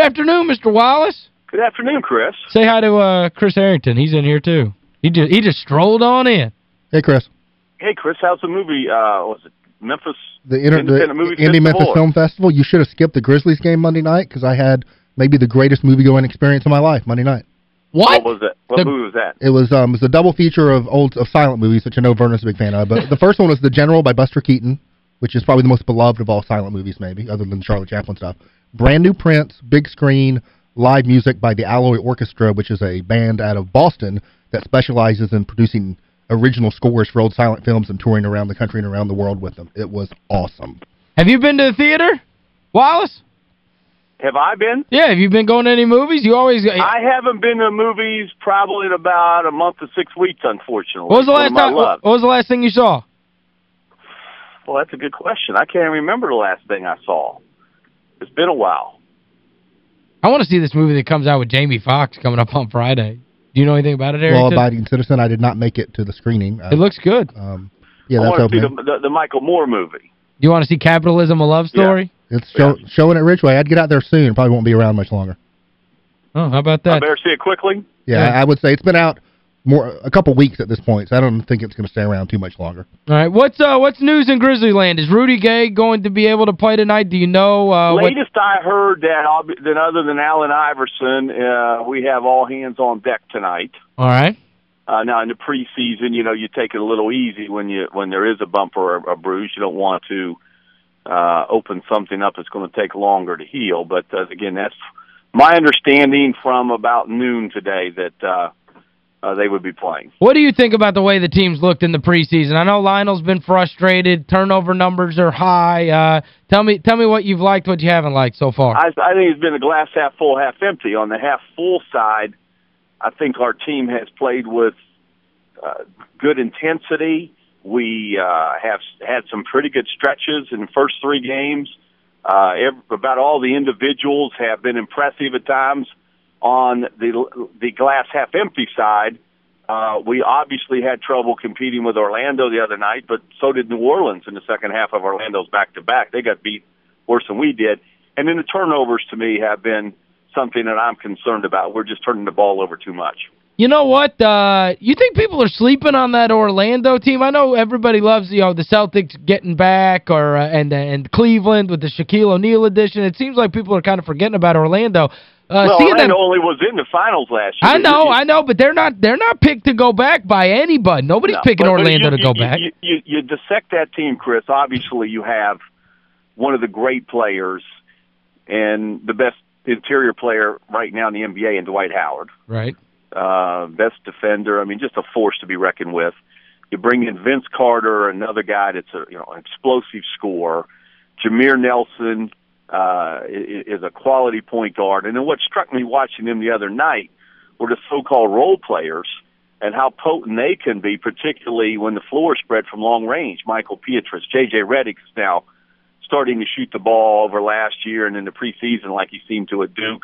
afternoon, Mr. Wallace. Good afternoon, Chris. Say hi to uh, Chris Harrington. He's in here, too. He just he just strolled on in. Hey, Chris. Hey, Chris, how's the movie, uh, was it Memphis? The, inter the movie Indie Memphis Festival? Film Festival. You should have skipped the Grizzlies game Monday night because I had maybe the greatest movie-going experience of my life Monday night. What? What was it? What The- movie was that? It was um it was a double feature of old of silent movies, which I know Vernon's a big fan of. But the first one was The General by Buster Keaton, which is probably the most beloved of all silent movies, maybe, other than Charlie Chaplin stuff. Brand new prints, big screen, live music by the Alloy Orchestra, which is a band out of Boston that specializes in producing original scores for old silent films and touring around the country and around the world with them. It was awesome. Have you been to the theater, Wallace? Have I been? Yeah, have you been going to any movies? You always... I haven't been to movies probably in about a month to six weeks, unfortunately. what was the last of time? What was the last thing you saw? Well, that's a good question. I can't remember the last thing I saw. It's been a while. I want to see this movie that comes out with Jamie Foxx coming up on Friday. Do you know anything about it, Harrington? Law-abiding citizen. I did not make it to the screening. Uh, It looks good. um, yeah, I that's want to see the, the, the Michael Moore movie. You want to see Capitalism, A Love Story? It's show, showing at Ridgeway. I'd get out there soon. Probably won't be around much longer. Oh, how about that? I that? better see it quickly. Yeah, Yeah. I would say it's been out more a couple weeks at this point, so I don't think it's going to stay around too much longer. All right, what's uh what's news in Grizzly Land? Is Rudy Gay going to be able to play tonight? Do you know uh what Latest I heard that, I'll be, that other than Allen Iverson, uh, we have all hands on deck tonight. All right. Uh, now in the preseason, you know, you take it a little easy when you when there is a bump or a, a bruise. You don't want to uh, open something up that's going to take longer to heal. But uh, again, that's my understanding from about noon today that uh, uh, they would be playing. What do you think about the way the teams looked in the preseason? I know Lionel's been frustrated, turnover numbers are high. Uh tell me tell me what you've liked, what you haven't liked so far. I, I think it's been a glass half full, half empty. On the half full side, I think our team has played with uh, good intensity. We uh, have had some pretty good stretches in the first three games. Uh, ev about all the individuals have been impressive at times. On the the glass half empty side, uh, we obviously had trouble competing with Orlando the other night, but so did New Orleans in the second half of Orlando's back to back. They got beat worse than we did. And then the turnovers to me have been something that I'm concerned about. We're just turning the ball over too much. You know what? Uh, you think people are sleeping on that Orlando team? I know everybody loves, you know, the Celtics getting back or uh, and and Cleveland with the Shaquille O'Neal edition. It seems like people are kind of forgetting about Orlando. Uh, well, Orlando them, only was in the finals last year. I know, I know, but they're not they're not picked to go back by anybody. Nobody's No, picking but- but Orlando you- to go you, back. You, you, you dissect that team, Chris. Obviously, you have one of the great players and the best interior player right now in the NBA in Dwight Howard. right. uh, best defender. I mean, just a force to be reckoned with. You bring in Vince Carter, another guy that's a you know an explosive scorer. Jameer Nelson uh, is a quality point guard. And then what struck me watching them the other night were the so-called role players and how potent they can be, particularly when the floor spread from long range. Michael Pietrus, J.J. Redick is now starting to shoot the ball over last year and in the preseason like he seemed to at Duke.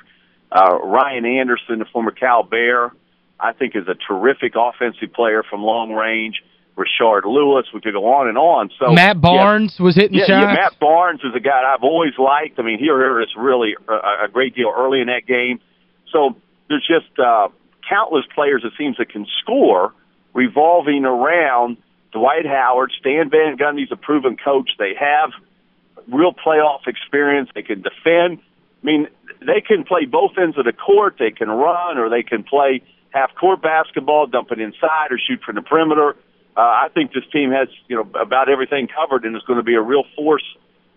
Uh, Ryan Anderson, the former Cal Bear, I think is a terrific offensive player from long range. Rashard Lewis, we could go on and on. So Matt yeah, Barnes was hitting yeah, shots. yeah, Matt Barnes is a guy I've always liked. I mean, he hurt us really a, a great deal early in that game. So there's just uh, countless players it seems that can score revolving around Dwight Howard. Stan Van Gundy's a proven coach. They have real playoff experience. They can defend. I mean, they can play both ends of the court. They can run or they can play half court basketball, dump it inside, or shoot from the perimeter. Uh, I think this team has, you know, about everything covered and is going to be a real force,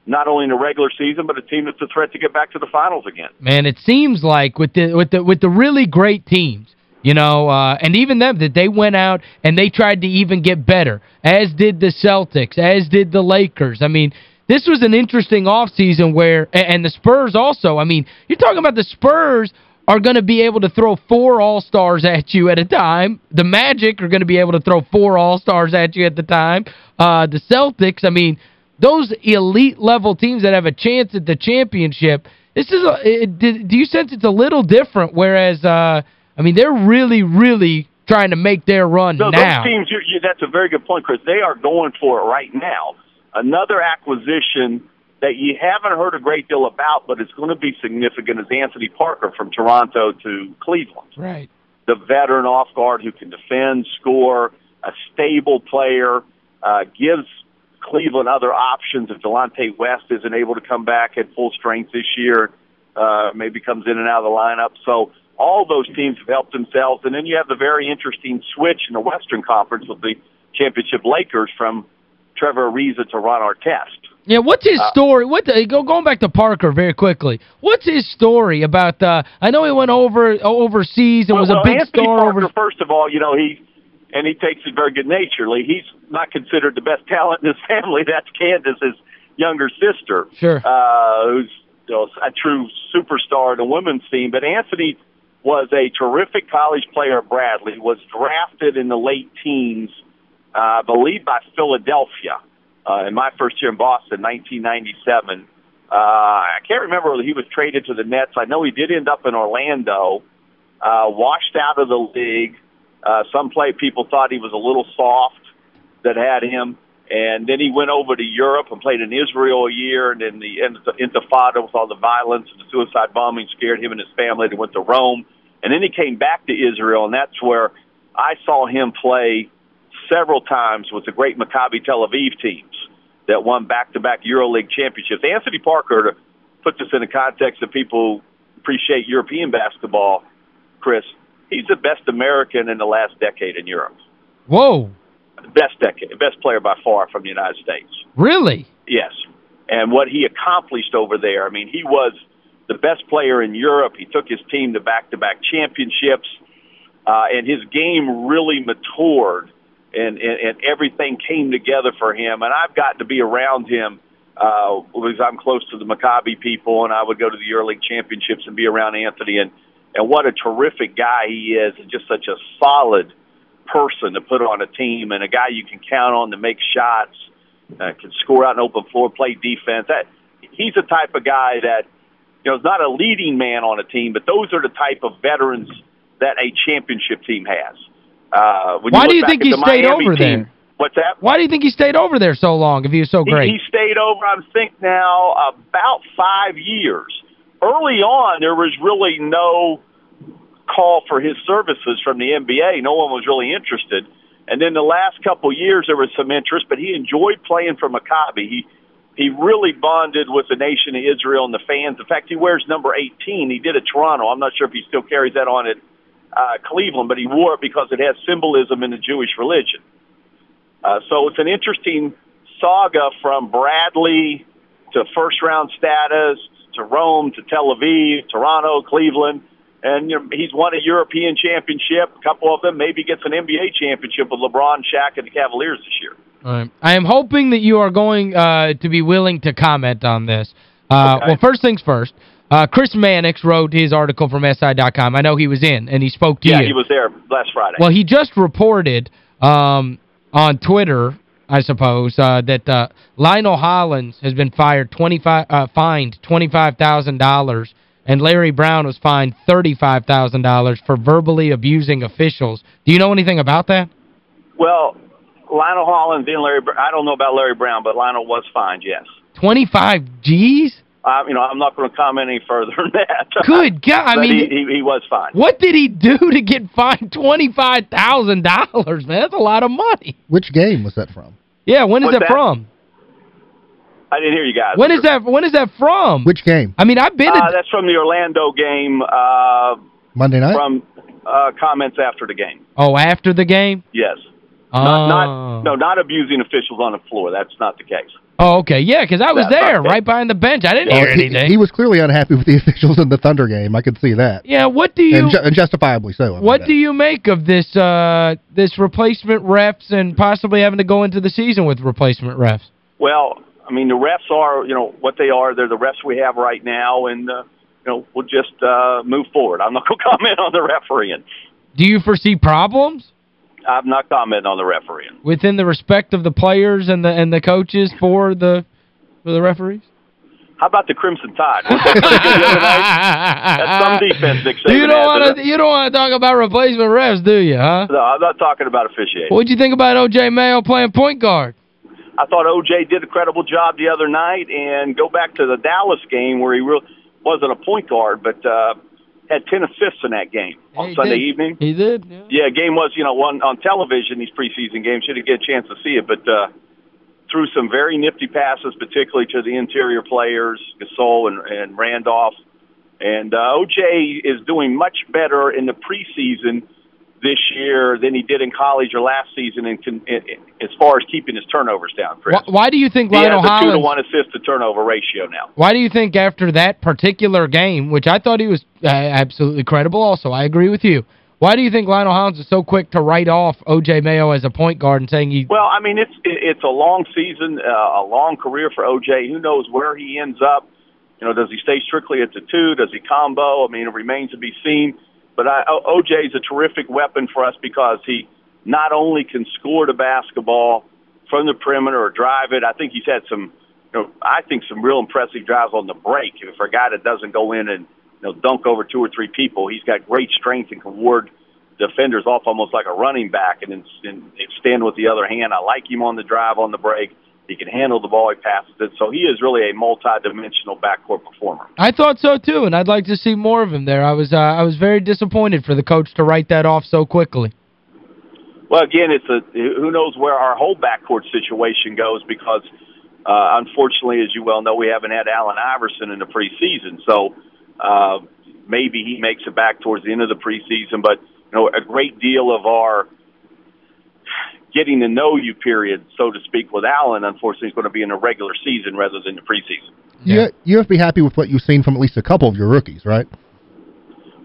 not only in the regular season, but a team that's a threat to get back to the finals again. Man, it seems like with the with the with the really great teams, you know, uh, and even them that they went out and they tried to even get better, as did the Celtics, as did the Lakers. I mean, this was an interesting offseason where and the Spurs also. I mean, you're talking about the Spurs are going to be able to throw four All-Stars at you at a time. The Magic are going to be able to throw four All-Stars at you at the time. Uh, the Celtics, I mean, those elite level teams that have a chance at the championship, this is a it, do you sense it's a little different whereas uh I mean they're really really trying to make their run No, now. those teams, you, you, that's a very good point, Chris. They are going for it right now. Another acquisition that you haven't heard a great deal about, but it's going to be significant is Anthony Parker from Toronto to Cleveland. Right. The veteran off guard who can defend, score, a stable player, uh, gives Cleveland other options if Delonte West isn't able to come back at full strength this year, uh, maybe comes in and out of the lineup. So all those teams have helped themselves. And then you have the very interesting switch in the Western Conference with the championship Lakers from Trevor Ariza to Ron Artest. Yeah, what's his uh, story? What the, go, going back to Parker very quickly. What's his story about uh I know he went over overseas and well, was a well, big Anthony star Parker, over first of all, you know, he and he takes it very good naturedly. He's not considered the best talent in his family. That's Candace's younger sister. Sure. Uh who's you know, a true superstar in the women's team, but Anthony was a terrific college player at Bradley, was drafted in the late teens, uh, I believe by Philadelphia uh, in my first year in Boston, 1997. Uh, I can't remember whether he was traded to the Nets. I know he did end up in Orlando, uh, washed out of the league. Uh, some play people thought he was a little soft that had him. And then he went over to Europe and played in Israel a year. And then the Intifada with all the violence and the suicide bombing scared him and his family. They went to Rome. And then he came back to Israel, and that's where I saw him play several times with the great Maccabi Tel Aviv teams that won back-to-back EuroLeague championships. Anthony Parker, to put this in the context of people appreciate European basketball, Chris, he's the best American in the last decade in Europe. Whoa. Best decade, best player by far from the United States. Really? Yes. And what he accomplished over there, I mean, he was the best player in Europe. He took his team to back-to-back championships, uh, and his game really matured and, and, and everything came together for him. And I've gotten to be around him uh, because I'm close to the Maccabi people, and I would go to the EuroLeague championships and be around Anthony. And and what a terrific guy he is, and just such a solid person to put on a team, and a guy you can count on to make shots, uh, can score out an open floor, play defense. That he's the type of guy that you know is not a leading man on a team, but those are the type of veterans that a championship team has. Uh, Why do you think he stayed Miami over team, there? What's that? Why do you think he stayed over there so long if he was so great? He, he stayed over, I think now, about five years. Early on, there was really no call for his services from the NBA. No one was really interested. And then the last couple years, there was some interest, but he enjoyed playing for Maccabi. He he really bonded with the nation of Israel and the fans. In fact, he wears number 18. He did at Toronto. I'm not sure if he still carries that on at uh, Cleveland, but he wore it because it has symbolism in the Jewish religion. Uh, so it's an interesting saga from Bradley to first round status to Rome to Tel Aviv, Toronto, Cleveland. And you know, he's won a European championship, a couple of them, maybe gets an NBA championship with LeBron, Shaq, and the Cavaliers this year. Right. I am hoping that you are going uh, to be willing to comment on this. Uh, okay. Well, first things first. Uh, Chris Mannix wrote his article from SI.com. I know he was in, and he spoke to yeah, you. Yeah, he was there last Friday. Well, he just reported um, on Twitter, I suppose, uh, that uh, Lionel Hollins has been fired 25 uh, fined $25,000 and Larry Brown was fined $35,000 for verbally abusing officials. Do you know anything about that? Well, Lionel Hollins and Larry I don't know about Larry Brown, but Lionel was fined, yes. 25 G's? Uh, you know, I'm not going to comment any further than that. Good God. I mean, he, he, he, was fine. What did he do to get fined $25,000, man? That's a lot of money. Which game was that from? Yeah, when is that, that, from? I didn't hear you guys. When is that when is that from? Which game? I mean, I've been uh, That's from the Orlando game. Uh, Monday night? From uh, comments after the game. Oh, after the game? Yes. Oh. Not, not, no, not abusing officials on the floor. That's not the case. Oh, okay. Yeah, because I was there, right behind the bench. I didn't hear anything. He, he, was clearly unhappy with the officials in the Thunder game. I could see that. Yeah, what do you... And, ju and justifiably so. I what do you make of this uh, this replacement refs and possibly having to go into the season with replacement refs? Well, I mean, the refs are, you know, what they are. They're the refs we have right now, and, uh, you know, we'll just uh, move forward. I'm not going to comment on the refereeing. Do you foresee problems? I'm not commenting on the refereeing. Within the respect of the players and the and the coaches for the for the referees? How about the Crimson Tide? That's some defense, Nick You don't want to you don't want to talk about replacement refs, do you, huh? No, I'm not talking about officiating. What'd you think about O.J. Mayo playing point guard? I thought OJ did a credible job the other night, and go back to the Dallas game where he really wasn't a point guard, but uh, had 10 assists in that game on Sunday did. evening. He did. Yeah. Yeah, game was, you know, one on television, these preseason games. You didn't get a chance to see it, but uh, threw some very nifty passes, particularly to the interior players, Gasol and, and Randolph. And uh, OJ is doing much better in the preseason this year than he did in college or last season in, in, in, as far as keeping his turnovers down, Chris. Why, why do you think he Lionel has a 2-to-1 assist to turnover ratio now. Why do you think after that particular game, which I thought he was uh, absolutely credible also, I agree with you. Why do you think Lionel Hollins is so quick to write off O.J. Mayo as a point guard and saying he... Well, I mean, it's it's a long season, uh, a long career for O.J. Who knows where he ends up? You know, does he stay strictly at the two? Does he combo? I mean, it remains to be seen. But OJ is a terrific weapon for us because he not only can score the basketball from the perimeter or drive it. I think he's had some, you know, I think some real impressive drives on the break. If a guy that doesn't go in and you know dunk over two or three people, he's got great strength and can ward defenders off almost like a running back and, and stand with the other hand. I like him on the drive on the break. He can handle the ball. He passes it. So he is really a multi-dimensional backcourt performer. I thought so, too, and I'd like to see more of him there. I was uh, I was very disappointed for the coach to write that off so quickly. Well, again, it's a who knows where our whole backcourt situation goes because, uh, unfortunately, as you well know, we haven't had Allen Iverson in the preseason. So uh, maybe he makes it back towards the end of the preseason. But, you know, a great deal of our – getting to know you period, so to speak, with Allen, unfortunately, is going to be in a regular season rather than the preseason. Yeah. You, you have to be happy with what you've seen from at least a couple of your rookies, right?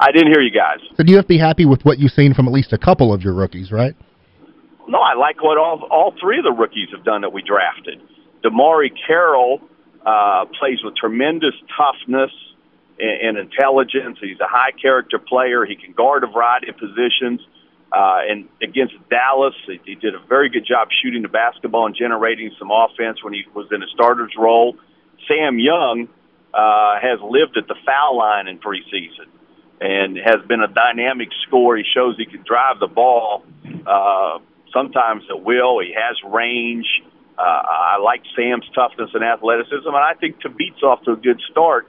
I didn't hear you guys. So do you have to be happy with what you've seen from at least a couple of your rookies, right? No, I like what all all three of the rookies have done that we drafted. DeMarre Carroll uh, plays with tremendous toughness and, and intelligence. He's a high character player. He can guard a variety of positions. Uh, and against Dallas, he, he did a very good job shooting the basketball and generating some offense when he was in a starter's role. Sam Young uh, has lived at the foul line in preseason and has been a dynamic scorer. He shows he can drive the ball uh, sometimes at will. He has range. Uh, I like Sam's toughness and athleticism, and I think Thabeet's off to a good start,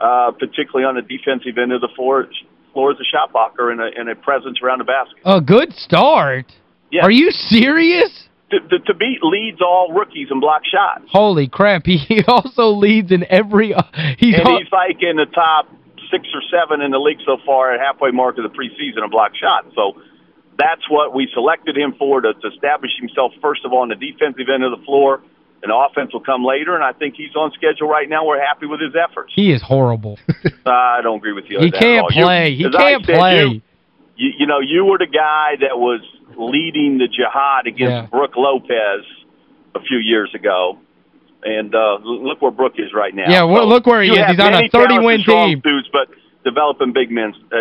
uh, particularly on the defensive end of the floor floor as a shot blocker and a, and a presence around the basket. A good start? Yeah. Are you serious? To, to, Thabeet leads all rookies in block shots. Holy crap. He also leads in every... Uh, he's and he's like in the top six or seven in the league so far at halfway mark of the preseason in block shots. So that's what we selected him for, to, to establish himself, first of all, on the defensive end of the floor, and offense will come later, and I think he's on schedule right now. We're happy with his efforts. He is horrible. I don't agree with you. He can't play. You, he can't said, play. You, you, you, know, you were the guy that was leading the jihad against yeah. Brook Lopez a few years ago. And uh, look where Brook is right now. Yeah, well, so look where he is. He's on a 30-win team. Dudes, but developing big men, uh,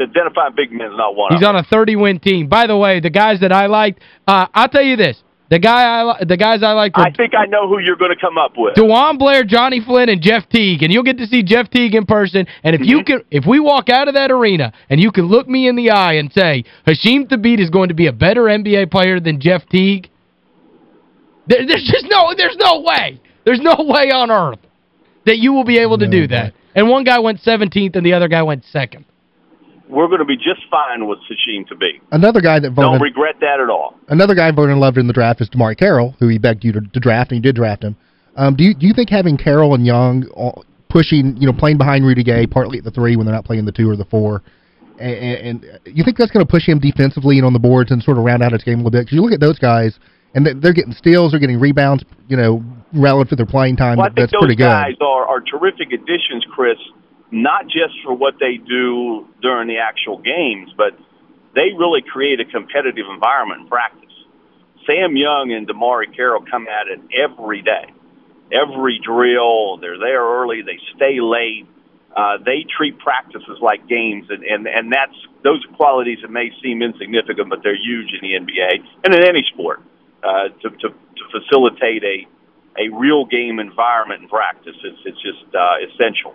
identifying big men is not one He's on a 30-win team. By the way, the guys that I liked, uh, I'll tell you this. The guy I the guys I like I think I know who you're going to come up with. DeJuan Blair, Johnny Flynn and Jeff Teague and you'll get to see Jeff Teague in person and if mm -hmm. you Mm-hmm. can if we walk out of that arena and you can look me in the eye and say Hasheem Thabeet is going to be a better NBA player than Jeff Teague there, there's just no there's no way. There's no way on earth that you will be able to do that. And one guy went 17th and the other guy went second we're going to be just fine with Hasheem Thabeet. Another guy that Vernon... Don't regret that at all. Another guy Vernon loved in the draft is DeMarre Carroll, who he begged you to, to draft, and you did draft him. Um, do you do you think having Carroll and Young pushing, you know, playing behind Rudy Gay, partly at the three when they're not playing the two or the four, and, and you think that's going to push him defensively and on the boards and sort of round out his game a little bit? Because you look at those guys, and they're getting steals, they're getting rebounds, you know, relative to their playing time. Well, that's pretty good. guys are, are terrific additions, Chris, not just for what they do during the actual games, but they really create a competitive environment in practice. Sam Young and DeMarre Carroll come at it every day. Every drill, they're there early, they stay late. Uh, they treat practices like games, and, and, and that's those qualities that may seem insignificant, but they're huge in the NBA and in any sport uh, to, to, to facilitate a, a real game environment in practice. It's, it's just uh, essential.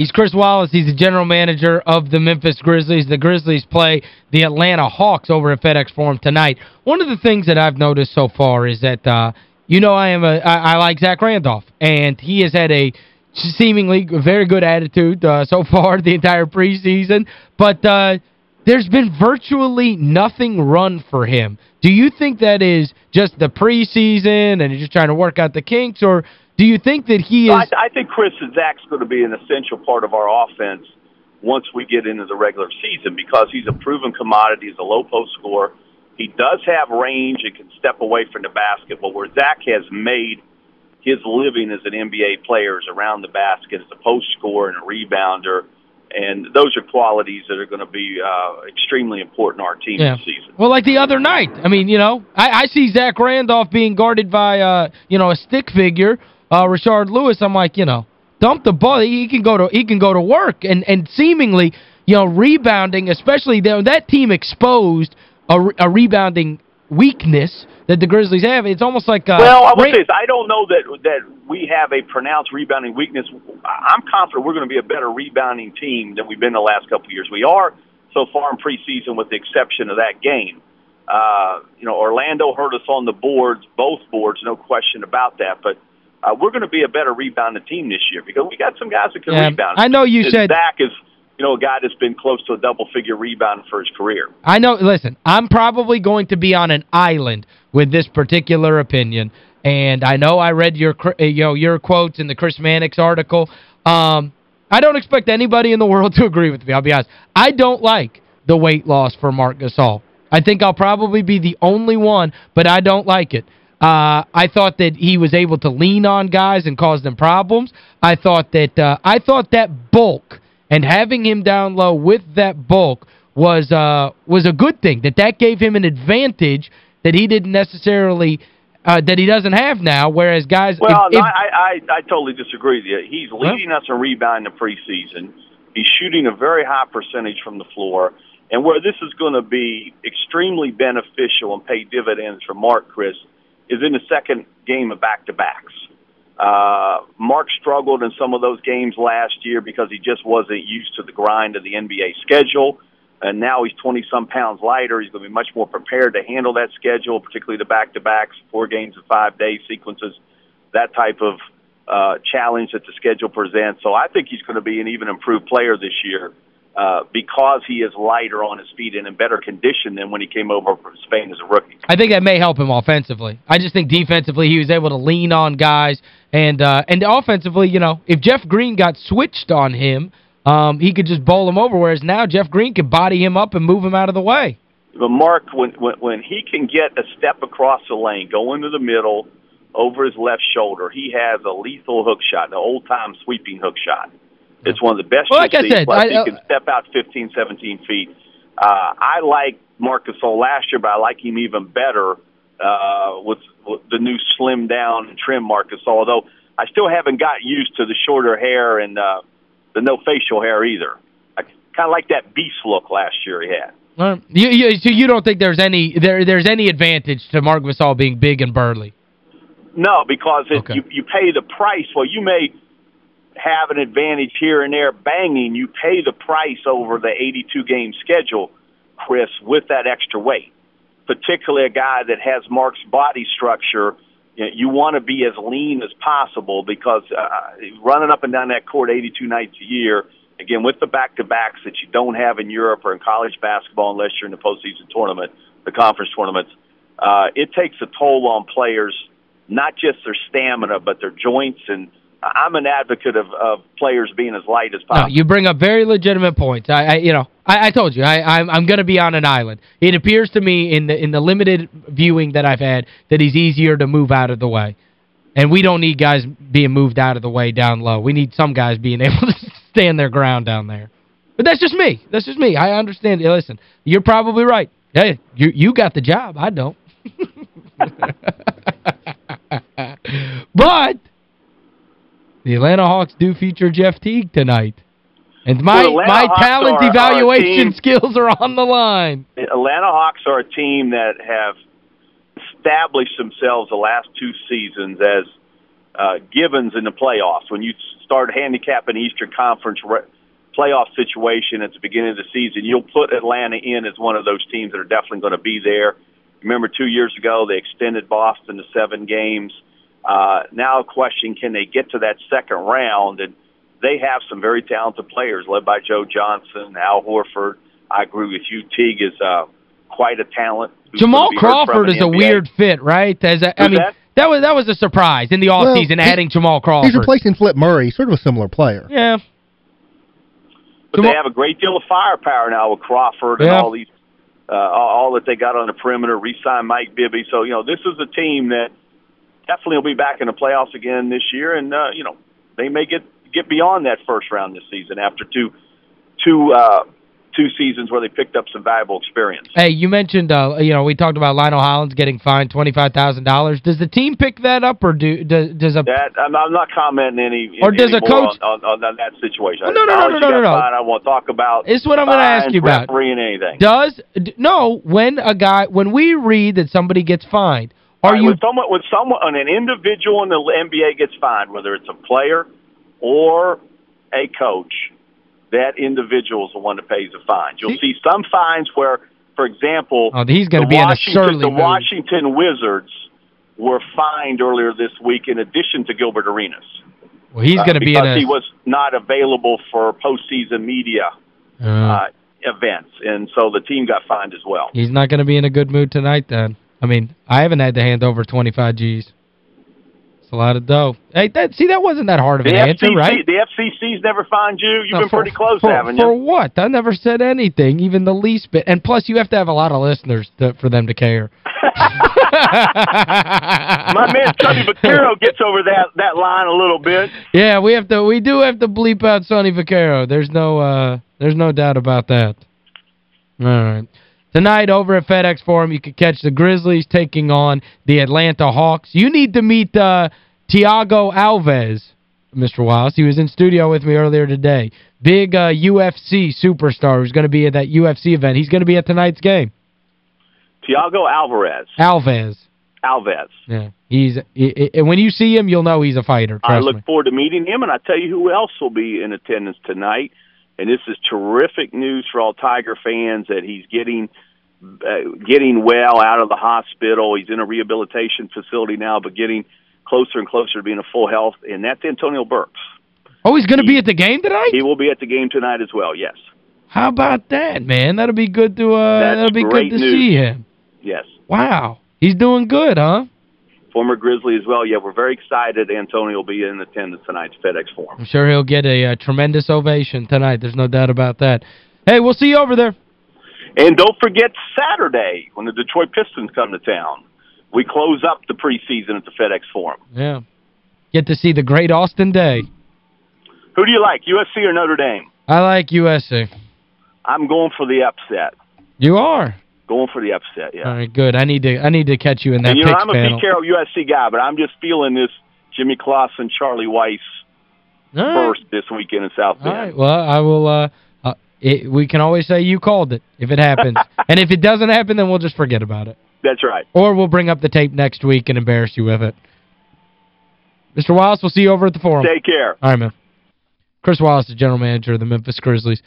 He's Chris Wallace. He's the general manager of the Memphis Grizzlies. The Grizzlies play the Atlanta Hawks over at FedEx Forum tonight. One of the things that I've noticed so far is that, uh, you know I am a I, I like Zach Randolph, and he has had a seemingly very good attitude uh, so far the entire preseason, but uh, there's been virtually nothing run for him. Do you think that is just the preseason and he's just trying to work out the kinks, or do you think that he is... I, I think Chris and Zach's going to be an essential part of our offense once we get into the regular season because he's a proven commodity. He's a low post scorer. He does have range and can step away from the basket, but where Zach has made his living as an NBA player is around the basket as a post scorer and a rebounder. And those are qualities that are going to be uh, extremely important to our team yeah. this season. Well, like the other night. I mean, you know, I, I see Zach Randolph being guarded by, uh, you know, a stick figure, uh, Rashard Lewis. I'm like, you know, dump the ball. He can go to he can go to work. And, and seemingly, you know, rebounding, especially the, that team exposed a, a rebounding weakness that the Grizzlies have. It's almost like uh, Well, I would say this. I don't know that that we have a pronounced rebounding weakness. I'm confident we're going to be a better rebounding team than we've been the last couple of years. We are so far in preseason with the exception of that game. Uh, you know, Orlando hurt us on the boards, both boards, no question about that, but uh, we're going to be a better rebounding team this year because we got some guys that can yeah, rebound. I know you said Zach is you know, a guy that's been close to a double-figure rebound for his career. I know, listen, I'm probably going to be on an island with this particular opinion, and I know I read your you know your quotes in the Chris Mannix article. Um, I don't expect anybody in the world to agree with me, I'll be honest. I don't like the weight loss for Marc Gasol. I think I'll probably be the only one, but I don't like it. Uh, I thought that he was able to lean on guys and cause them problems. I thought that uh, I thought that bulk and having him down low with that bulk was uh was a good thing. That that gave him an advantage that he didn't necessarily uh, that he doesn't have now, whereas guys... Well, if, if, I, I, I totally disagree with you. He's leading us in rebounding the preseason. He's shooting a very high percentage from the floor. And where this is going to be extremely beneficial and pay dividends for Marc Chris, is in the second game of back-to-backs. Uh, Marc struggled in some of those games last year because he just wasn't used to the grind of the NBA schedule. And now he's 20 some pounds lighter. He's going to be much more prepared to handle that schedule, particularly the back to backs, four games in five day sequences, that type of uh, challenge that the schedule presents. So I think he's going to be an even improved player this year uh, because he is lighter on his feet and in better condition than when he came over from Spain as a rookie. I think that may help him offensively. I just think defensively he was able to lean on guys. And uh, and offensively, you know, if Jeff Green got switched on him, um, he could just bowl him over, whereas now Jeff Green could body him up and move him out of the way. But Marc, when, when, when he can get a step across the lane, go into the middle, over his left shoulder, he has a lethal hook shot, an old-time sweeping hook shot. It's one of the best well, like I said, Plus, I, he can step out 15, 17 feet. Uh, I like Marc Gasol last year, but I like him even better uh, with, with the new slim down and trim Marc Gasol. Although I still haven't got used to the shorter hair and uh, the no facial hair either. I kind of like that beast look last year he had. Uh, you, you, so you don't think there's any there there's any advantage to Marc Gasol being big and burly? No, because it, okay. you you pay the price. Well, you may have an advantage here and there banging, you pay the price over the 82 game schedule, Chris, with that extra weight. Particularly a guy that has Marc's body structure, you, know, you want to be as lean as possible because uh, running up and down that court 82 nights a year, again, with the back to backs that you don't have in Europe or in college basketball unless you're in the postseason tournament, the conference tournaments, uh, it takes a toll on players, not just their stamina, but their joints and I'm an advocate of, of players being as light as possible. No, you bring up very legitimate points. I, I you know, I, I told you, I, I'm, I'm going to be on an island. It appears to me in the in the limited viewing that I've had that he's easier to move out of the way. And we don't need guys being moved out of the way down low. We need some guys being able to stand their ground down there. But that's just me. That's just me. I understand. Listen, you're probably right. Hey, you you got the job. I don't. but the Atlanta Hawks do feature Jeff Teague tonight. And my well, my Hawks talent are, evaluation are skills are on the line. Atlanta Hawks are a team that have established themselves the last two seasons as uh, givens in the playoffs. When you start handicapping Eastern Conference playoff situation at the beginning of the season, you'll put Atlanta in as one of those teams that are definitely going to be there. Remember, two years ago they extended Boston to seven games. Uh, now, question: Can they get to that second round? And they have some very talented players, led by Joe Johnson, Al Horford. I agree with you. Teague is uh, quite a talent. Jamal Crawford is a NBA. weird fit, right? As a, I mean, that? that was that was a surprise in the offseason, Well, adding Jamal Crawford. He's replacing Flip Murray, sort of a similar player. yeah. But Jamal- they have a great deal of firepower now with Crawford and Yeah. all these, uh, all all that they got on the perimeter. Re-signed Mike Bibby, so you know this is a team that definitely will be back in the playoffs again this year, and uh, you know they may get get beyond that first round this season after two two uh, two seasons where they picked up some valuable experience. Hey, you mentioned, uh, you know, we talked about Lionel Hollins getting fined $25,000. Does the team pick that up or do does, does a That I'm, I'm not commenting any Or does a coach- on, on, on that situation. Well, no, no, no, no, no, no. fined. I won't talk about. It's what I'm going to ask you about. Referee and anything. Does d- no, when a guy when we read that somebody gets fined, are Right, you when someone when someone an individual in the NBA gets fined, whether it's a player or a coach, that individual is the one that pays the fines. You'll see some fines where, for example, Oh, he's going to be in a Washington, surly the mood. Washington Wizards were fined earlier this week in addition to Gilbert Arenas. Well, he's uh, going to be in because a he was not available for postseason media uh, uh, events, and so the team got fined as well. he's not going to be in a good mood tonight then. I mean, I haven't had to hand over 25 G's. It's a lot of dough. Hey, that see that wasn't that hard of The an answer, FCC, right? the FCC's never fined you. You've No, been for- pretty close, for, haven't For you? what? I never said anything, even the least bit. And plus, you have to have a lot of listeners to, for them to care. My man Sonny Vaccaro gets over that that line a little bit. Yeah, we have to we do have to bleep out Sonny Vaccaro. There's no uh there's no doubt about that. All right. Tonight over at FedEx Forum, you can catch the Grizzlies taking on the Atlanta Hawks. You need to meet uh Tiago Alves, Mr. Wiles. He was in studio with me earlier today. Big uh, UFC superstar who's going to be at that UFC event. He's going to be at tonight's game. Tiago Alvarez. Alves. Alves. Yeah. He's i- when you see him, you'll know he's a fighter. I look me. forward to meeting him, and I tell you who else will be in attendance tonight. And this is terrific news for all Tiger fans that he's getting uh, getting well out of the hospital. He's in a rehabilitation facility now, but getting closer and closer to being a full health. And that's Antonio Burks. Oh, he's going to be at the game tonight? He will be at the game tonight as well. Yes, How about that, man? That'll be good to uh That's that'll be good to news. see him. yes. Wow. He's doing good, huh? Former Grizzly as well. Yeah, we're very excited. Antonio will be in attendance tonight's FedEx Forum. I'm sure he'll get a, uh tremendous ovation tonight. There's no doubt about that. Hey, we'll see you over there. And don't forget Saturday when the Detroit Pistons come to town. We close up the preseason at the FedEx Forum. Yeah. Get to see the great Austin Daye. Who do you like, USC or Notre Dame? I like USC. I'm going for the upset. You are. Going for the upset, yeah. All right, good. I need to I need to catch you in that and you know, I'm a panel. Pete Carroll USC guy, but I'm just feeling this Jimmy Clausen, Charlie Weis All right. burst this weekend in South Bend. right. Well, I will uh, uh it, we can always say you called it if it happens. and if it doesn't happen, then we'll just forget about it. That's right. Or we'll bring up the tape next week and embarrass you with it. Mr. Wallace, we'll see you over at the forum. Take care. All right, man. Chris Wallace, the general manager of the Memphis Grizzlies.